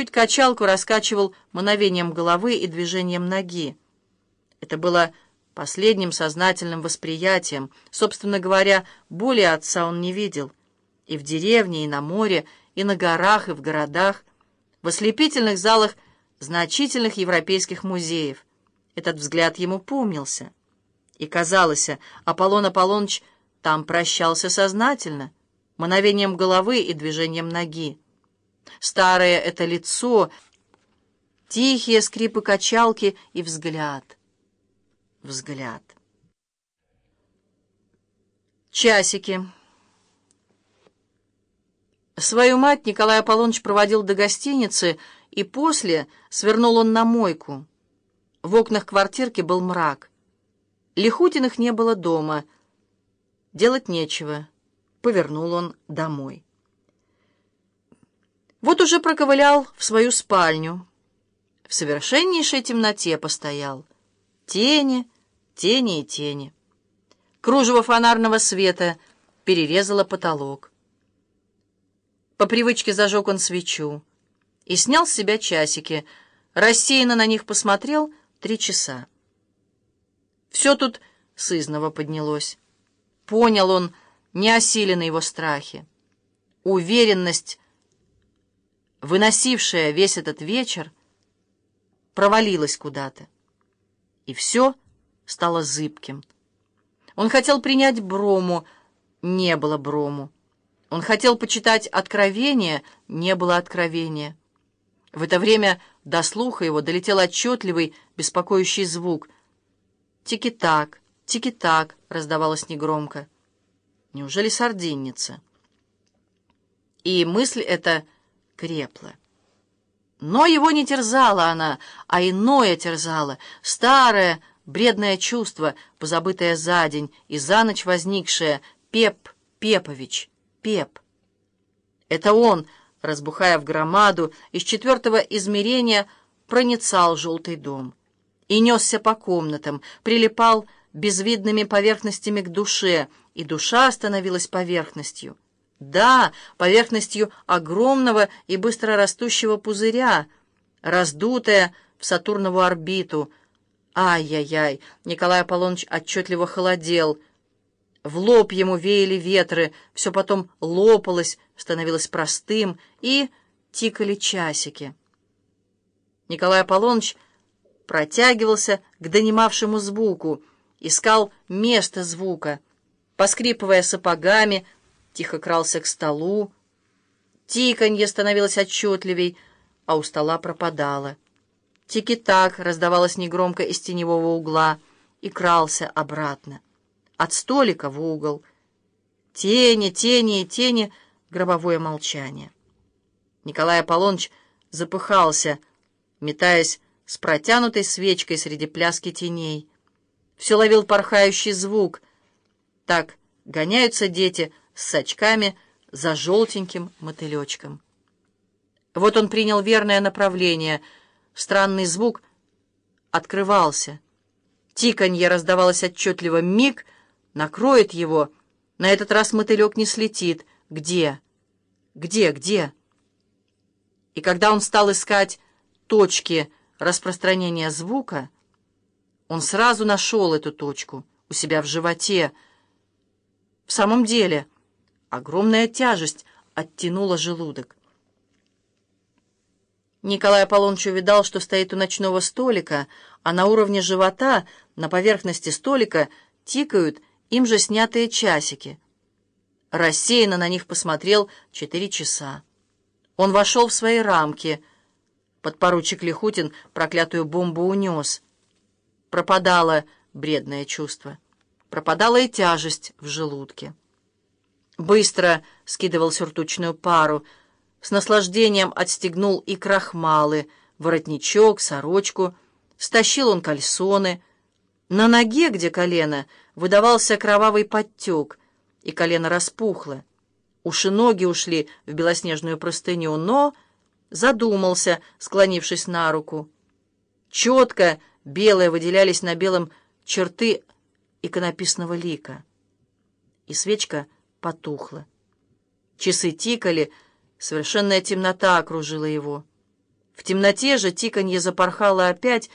чуть-чуть качалку раскачивал мановением головы и движением ноги. Это было последним сознательным восприятием. Собственно говоря, более отца он не видел. И в деревне, и на море, и на горах, и в городах, в ослепительных залах значительных европейских музеев. Этот взгляд ему помнился. И казалось, Аполлон Аполлоныч там прощался сознательно, мановением головы и движением ноги. Старое это лицо, тихие скрипы качалки и взгляд. Взгляд. Часики. Свою мать Николай Аполлоныч проводил до гостиницы, и после свернул он на мойку. В окнах квартирки был мрак. Лихутиных не было дома. Делать нечего. Повернул он домой. Вот уже проковылял в свою спальню. В совершеннейшей темноте постоял. Тени, тени и тени. Кружево фонарного света перерезало потолок. По привычке зажег он свечу и снял с себя часики. Рассеянно на них посмотрел три часа. Все тут сызново поднялось. Понял он, не осилены его страхи. Уверенность выносившая весь этот вечер, провалилась куда-то. И все стало зыбким. Он хотел принять Брому, не было Брому. Он хотел почитать Откровение, не было Откровения. В это время до слуха его долетел отчетливый, беспокоящий звук. «Тики-так, тики-так», — раздавалось негромко. «Неужели сардинница?» И мысль эта крепла. Но его не терзала она, а иное терзало, старое, бредное чувство, позабытое за день и за ночь возникшее, Пеп Пепович, Пеп. Это он, разбухая в громаду, из четвертого измерения проницал желтый дом и несся по комнатам, прилипал безвидными поверхностями к душе, и душа становилась поверхностью. Да, поверхностью огромного и быстро растущего пузыря, раздутая в Сатурнову орбиту. Ай-яй-яй, Николай Аполлоныч отчетливо холодел. В лоб ему веяли ветры, все потом лопалось, становилось простым, и тикали часики. Николай Аполлоныч протягивался к донимавшему звуку, искал место звука, поскрипывая сапогами, тихо крался к столу. Тиканье становилось отчетливей, а у стола пропадало. Тики-так раздавалось негромко из теневого угла и крался обратно. От столика в угол. Тени, тени и тени, гробовое молчание. Николай Аполлоныч запыхался, метаясь с протянутой свечкой среди пляски теней. Все ловил порхающий звук. Так гоняются дети с очками за желтеньким мотылечком. Вот он принял верное направление. Странный звук открывался. Тиканье раздавалось отчетливо. Миг накроет его. На этот раз мотылек не слетит. Где? Где? Где? И когда он стал искать точки распространения звука, он сразу нашел эту точку у себя в животе. В самом деле... Огромная тяжесть оттянула желудок. Николай Аполлоныч увидал, что стоит у ночного столика, а на уровне живота, на поверхности столика, тикают им же снятые часики. Рассеянно на них посмотрел четыре часа. Он вошел в свои рамки. Подпоручик Лихутин проклятую бомбу унес. Пропадало бредное чувство. Пропадала и тяжесть в желудке. Быстро скидывал сюртучную пару, с наслаждением отстегнул и крахмалы, воротничок, сорочку, стащил он кальсоны. На ноге, где колено, выдавался кровавый подтек, и колено распухло. Уши ноги ушли в белоснежную простыню, но задумался, склонившись на руку. Четко белые выделялись на белом черты иконописного лика. И свечка — потухло. Часы тикали, совершенная темнота окружила его. В темноте же тиканье запорхало опять,